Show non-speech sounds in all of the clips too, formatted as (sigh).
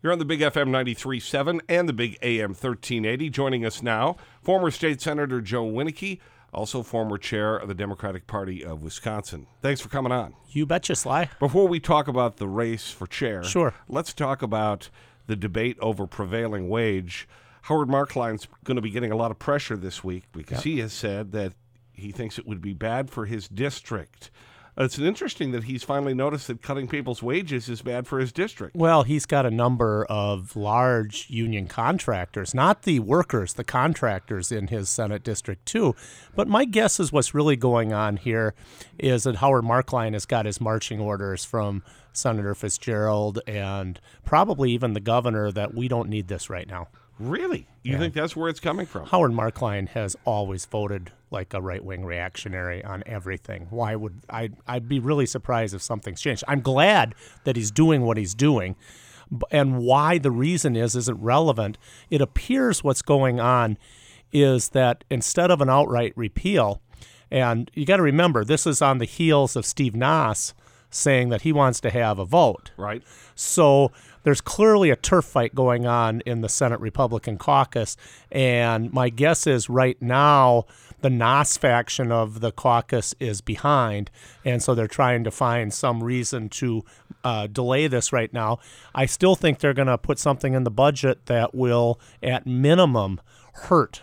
You're on the Big FM 93.7 and the Big AM 1380. Joining us now, former State Senator Joe Wineke, also former chair of the Democratic Party of Wisconsin. Thanks for coming on. You betcha, Sly. Before we talk about the race for chair, Sure. let's talk about the debate over prevailing wage. Howard Marklein's going to be getting a lot of pressure this week because he has said that he thinks it would be bad for his district. It's interesting that he's finally noticed that cutting people's wages is bad for his district. Well, he's got a number of large union contractors, not the workers, the contractors in his Senate district, too. But my guess is what's really going on here is that Howard Marklein has got his marching orders from Senator Fitzgerald and probably even the governor that we don't need this right now. Really? You think that's where it's coming from? Howard Marklein has always voted like a right wing reactionary on everything. Why would I? I'd be really surprised if something's changed. I'm glad that he's doing what he's doing, and why the reason is isn't relevant. It appears what's going on is that instead of an outright repeal, and you got to remember this is on the heels of Steve Nass saying that he wants to have a vote. Right? So there's clearly a turf fight going on in the Senate Republican caucus. And my guess is right now, the Nass faction of the caucus is behind. And so they're trying to find some reason to uh, delay this right now. I still think they're going to put something in the budget that will, at minimum, hurt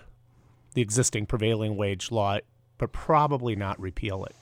the existing prevailing wage law, but probably not repeal it.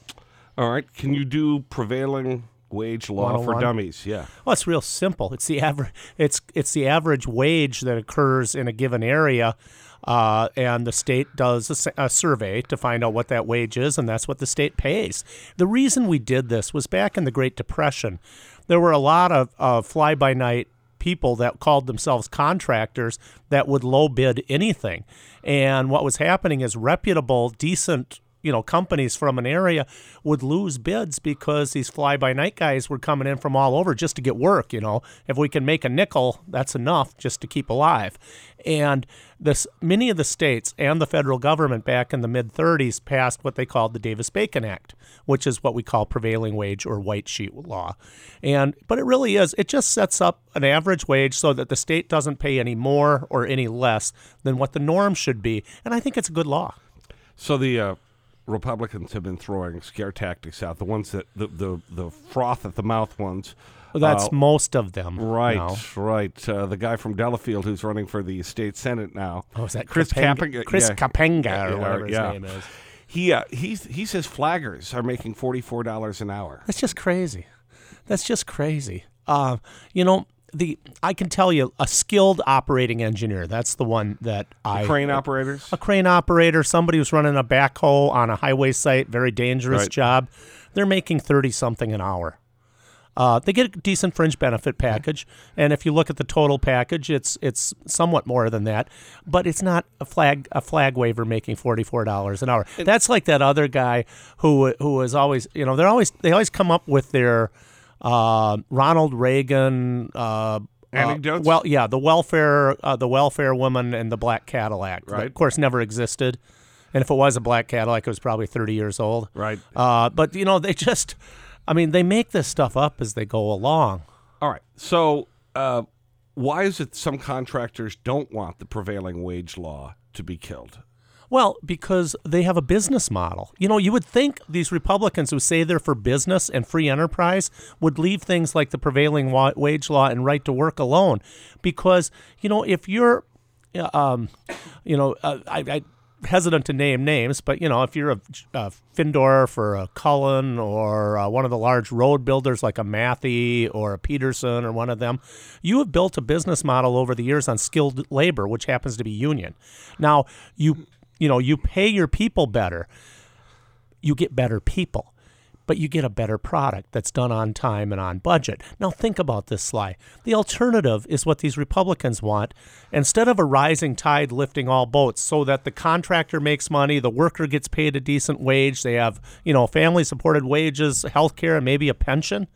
All right. Can you do prevailing wage law for dummies? Yeah. Well, it's real simple. It's the average. It's it's the average wage that occurs in a given area, uh, and the state does a survey to find out what that wage is, and that's what the state pays. The reason we did this was back in the Great Depression. There were a lot of uh, fly by night people that called themselves contractors that would low bid anything, and what was happening is reputable, decent you know companies from an area would lose bids because these fly by night guys were coming in from all over just to get work you know. If we can make a nickel that's enough just to keep alive. And this many of the states and the federal government back in the mid 30s passed what they called the Davis-Bacon Act which is what we call prevailing wage or white sheet law. And but it really is it just sets up an average wage so that the state doesn't pay any more or any less than what the norm should be. And I think it's a good law. So the uh, Republicans have been throwing scare tactics out. The ones that the the, the froth at the mouth ones. Well, that's Uh, most of them. Right, now. right. Uh, the guy from Delafield who's running for the state senate now. Oh, is that Chris Kapenga? Chris yeah. Kapenga, or whatever his yeah. name is. He uh, he's, he says flaggers are making forty four dollars an hour. That's just crazy. That's just crazy. Uh, you know, the I can tell you a skilled operating engineer. That's the one that I Crane operators. a crane operator, somebody who's running a backhoe on a highway site, very dangerous Right. job. They're making thirty something an hour. Uh, they get a decent fringe benefit package, and if you look at the total package, it's it's somewhat more than that, but it's not a flag a flag waiver making forty four dollars an hour. That's like that other guy who who is always you know they're always they always come up with their uh, Ronald Reagan. Uh, Anecdotes? Uh, well, yeah, the welfare uh, the welfare woman and the black Cadillac, Right. of course, never existed. And if it was a black Cadillac, it was probably thirty years old. Right. Uh, but you know, they just, I mean, they make this stuff up as they go along. All right. So uh, why is it some contractors don't want the prevailing wage law to be killed? Well, because they have a business model. You know, you would think these Republicans who say they're for business and free enterprise would leave things like the prevailing wa- wage law and right to work alone. Because, you know, if you're, uh, um, you know, uh, I, I hesitant to name names, but, you know, if you're a, a Findorff or a Cullen or uh, one of the large road builders like a Matthew or a Peterson or one of them, you have built a business model over the years on skilled labor, which happens to be union. Now, you you know, you pay your people better, you get better people, but you get a better product that's done on time and on budget. Now, think about this, Sly. The alternative is what these Republicans want. Instead of a rising tide lifting all boats so that the contractor makes money, the worker gets paid a decent wage, they have, you know, family supported wages, health care, and maybe a pension.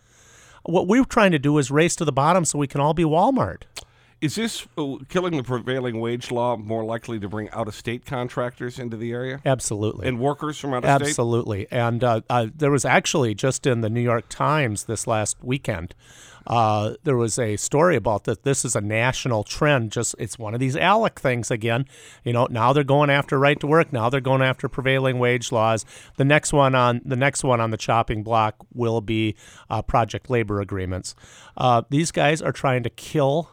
What we're trying to do is race to the bottom so we can all be Walmart. Is this uh, killing the prevailing wage law more likely to bring out of state contractors into the area Absolutely. and workers from out of state? Absolutely. And uh, uh, there was actually just in the New York Times this last weekend Uh, there was a story about that. This is a national trend. Just it's one of these ALEC things again. You know, now they're going after right to work. Now they're going after prevailing wage laws. The next one on the next one on the chopping block will be uh, project labor agreements. Uh, these guys are trying to kill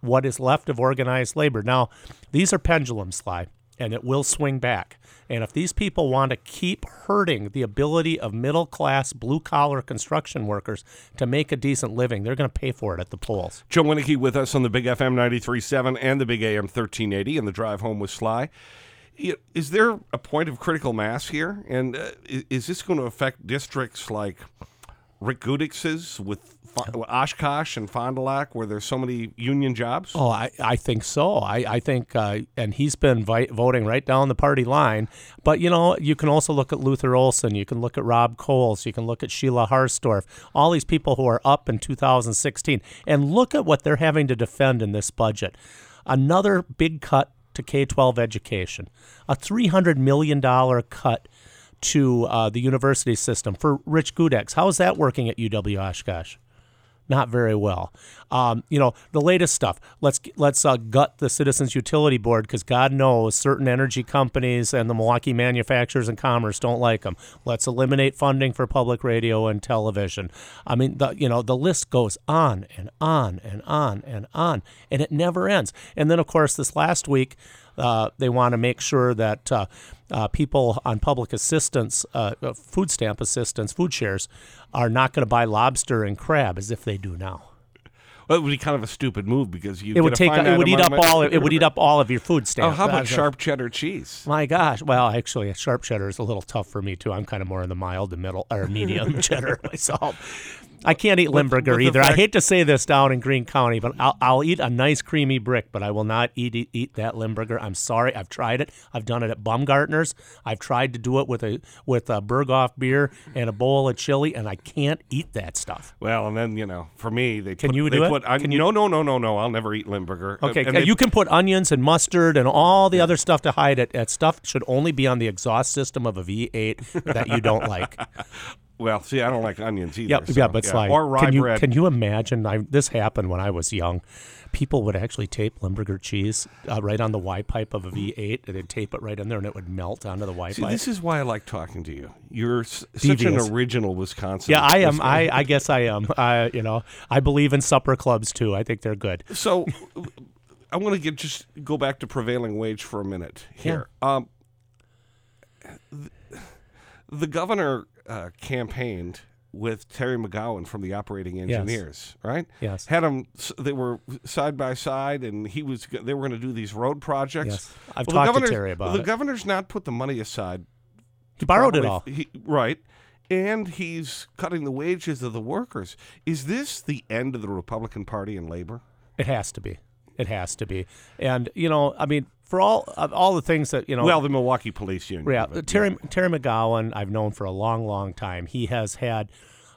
what is left of organized labor. Now, these are pendulum slide, and it will swing back. And if these people want to keep hurting the ability of middle class, blue collar construction workers to make a decent living, they're going to pay for it at the polls. Joe Wineke with us on the Big FM 93.7 and the Big AM 1380 and the Drive Home with Sly. Is there a point of critical mass here? And uh, is this going to affect districts like Rick Gudex's with Oshkosh and Fond du Lac, where there's so many union jobs? Oh, I, I think so. I, I think, uh, and he's been vi- voting right down the party line. But, you know, you can also look at Luther Olsen. You can look at Rob Cowles. You can look at Sheila Harsdorf. All these people who are up in 2016. And look at what they're having to defend in this budget. Another big cut to K 12 education, a $300 million cut to uh, the university system for Rich Gudex. How is that working at UW Oshkosh? Not very well. Um, you know the latest stuff. Let's let's uh, gut the Citizens Utility Board because God knows certain energy companies and the Milwaukee manufacturers and commerce don't like them. Let's eliminate funding for public radio and television. I mean, the you know the list goes on and on and on and on, and it never ends. And then of course this last week uh, they want to make sure that uh, uh, people on public assistance, uh, uh, food stamp assistance, food shares, are not going to buy lobster and crab as if they do now. Well, it would be kind of a stupid move because you it would take it would eat up all it would eat up all of your food stamps. Oh, how about sharp cheddar cheese? My gosh, well, actually, sharp cheddar is a little tough for me too. I'm kind of more in the mild to middle or medium (laughs) cheddar myself. I can't eat Limburger but either. I hate to say this down in Green County, but I'll, I'll eat a nice creamy brick, but I will not eat, eat eat that Limburger. I'm sorry. I've tried it. I've done it at Baumgartner's. I've tried to do it with a with a Berghoff beer and a bowl of chili, and I can't eat that stuff. Well, and then you know, for me, they can put, you do it? Put, I, can you? No, no, no, no, no. I'll never eat Limburger. Okay, and uh, you can put onions and mustard and all the other stuff to hide it. That stuff should only be on the exhaust system of a V8 that you don't like. (laughs) Well, see, I don't like onions either. Yeah, so, yeah, but yeah. or rye can you, bread. Can you imagine? I, this happened when I was young. People would actually tape Limburger cheese uh, right on the Y pipe of a V8, and they'd tape it right in there, and it would melt onto the Y see, pipe. This is why I like talking to you. You're s- such an original Wisconsin. Yeah, I am. I, I guess I am. I, you know, I believe in supper clubs too. I think they're good. So, (laughs) I want to get just go back to prevailing wage for a minute here. Yeah. Um, the, the governor uh, campaigned with Terry McGowan from the operating engineers, yes. right? Yes. Had them. They were side by side, and he was. They were going to do these road projects. Yes. I've well, talked to Terry about well, it. The governor's not put the money aside. He borrowed probably, it all. He, right. And he's cutting the wages of the workers. Is this the end of the Republican Party and labor? It has to be. It has to be. And you know, I mean, for all all the things that you know. Well, the Milwaukee Police Union. Yeah, Terry yeah. Terry McGowan, I've known for a long, long time. He has had,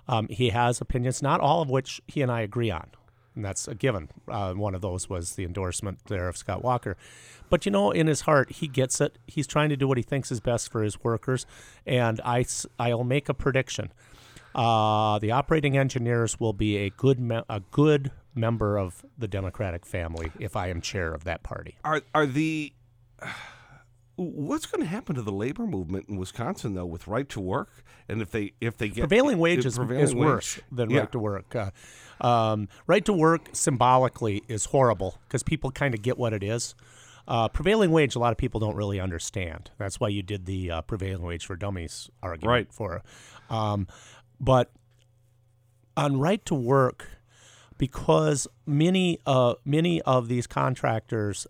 um, he has opinions, not all of which he and I agree on, and that's a given. Uh, one of those was the endorsement there of Scott Walker, but you know, in his heart, he gets it. He's trying to do what he thinks is best for his workers, and I I'll make a prediction. Uh, the operating engineers will be a good me- a good member of the Democratic family if I am chair of that party. Are are the what's going to happen to the labor movement in Wisconsin though with right to work and if they if they get prevailing wage is, prevailing is wage. worse than yeah. right to work. Uh, um, right to work symbolically is horrible because people kind of get what it is. Uh, prevailing wage, a lot of people don't really understand. That's why you did the uh, prevailing wage for dummies argument right. for. Um, but on right to work, because many uh, many of these contractors,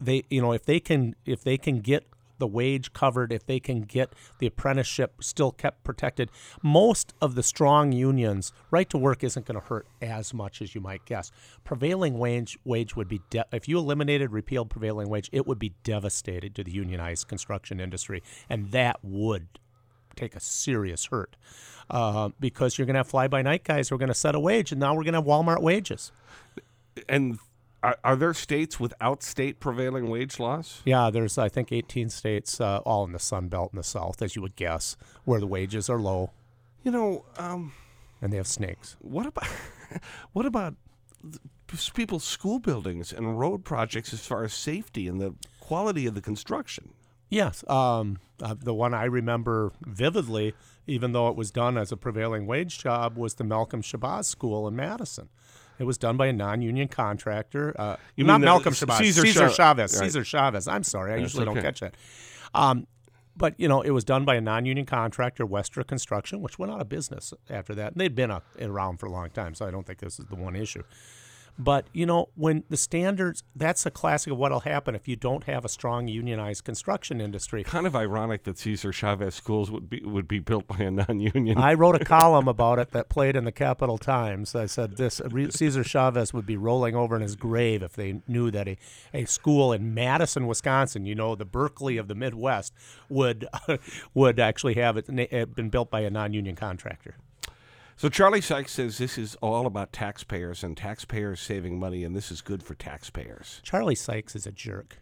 they you know if they can if they can get the wage covered, if they can get the apprenticeship still kept protected, most of the strong unions, right to work isn't going to hurt as much as you might guess. Prevailing wage wage would be de- if you eliminated repealed prevailing wage, it would be devastated to the unionized construction industry, and that would take a serious hurt uh, because you're going to have fly by night guys who are going to set a wage, and now we're going to have Walmart wages. And are, are, there states without state prevailing wage laws? Yeah, there's I think 18 states, uh, all in the Sun Belt in the South, as you would guess, where the wages are low. You know, um, and they have snakes. What about (laughs) what about people's school buildings and road projects as far as safety and the quality of the construction? Yes, um, uh, the one I remember vividly, even though it was done as a prevailing wage job, was the Malcolm Shabazz School in Madison. It was done by a non-union contractor. Uh, You not mean Malcolm Shabazz, Cesar Cesar, Cha- Chavez. right. Cesar Chavez. I'm sorry, I usually don't catch that. Um, but you know, it was done by a non-union contractor, Westra Construction, which went out of business after that. And they'd been uh, around for a long time, so I don't think this is the one issue. But you know, when the standards, that's a classic of what'll happen if you don't have a strong unionized construction industry. Kind of ironic that Cesar Chavez schools would be would be built by a non-union. I wrote a (laughs) column about it that played in the Capital Times. I said this Cesar Chavez would be rolling over in his grave if they knew that a, a school in Madison, Wisconsin, you know, the Berkeley of the Midwest, would (laughs) would actually have it na- uh, been built by a non-union contractor. So Charlie Sykes says this is all about taxpayers and taxpayers saving money, and this is good for taxpayers. Charlie Sykes is a jerk.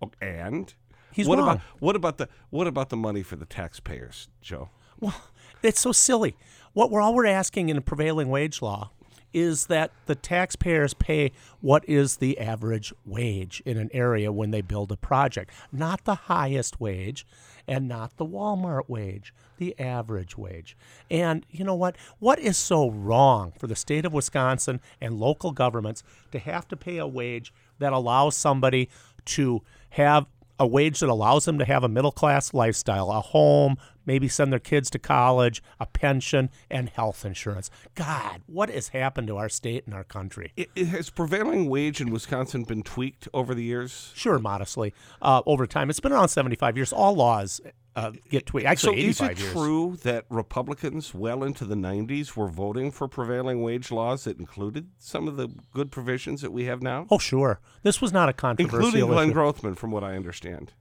Oh, and He's what wrong. about what about the what about the money for the taxpayers, Joe? Well, (laughs) it's so silly. What we're all we're asking in a prevailing wage law is that the taxpayers pay what is the average wage in an area when they build a project, not the highest wage and not the Walmart wage, the average wage. And you know what? What is so wrong for the state of Wisconsin and local governments to have to pay a wage that allows somebody to have a wage that allows them to have a middle class lifestyle, a home, maybe send their kids to college, a pension, and health insurance. God, what has happened to our state and our country? I- I- has prevailing wage in Wisconsin been tweaked over the years? Sure, modestly, uh, over time. It's been around 75 years. All laws uh, get tweaked. So Actually, is it years. true that Republicans well into the 90s were voting for prevailing wage laws that included some of the good provisions that we have now? Oh, sure. This was not a controversial Including Glenn issue. Grothman, from what I understand.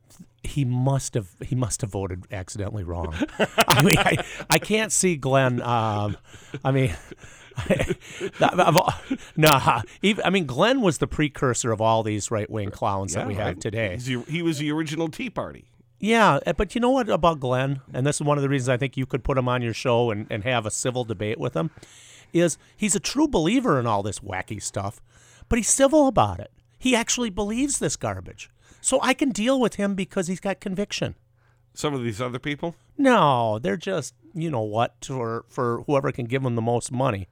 He must have he must have voted accidentally wrong. (laughs) I mean, I, I can't see Glenn. Um, I mean, (laughs) nah. Even, I mean, Glenn was the precursor of all these right wing clowns that we have I- today. he was the original Tea Party. Yeah, uh, but you know what about Glenn? And this is one of the reasons I think you could put him on your show and, and have a civil debate with him. Is he's a true believer in all this wacky stuff, but he's civil about it. He actually believes this garbage. So I can deal with him because he's got conviction. Some of these other people. No, they're just you know what for for whoever can give them the most money.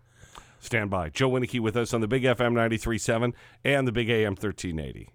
Stand by. Joe Wineke with us on the Big FM 93.7 and the Big AM 1380.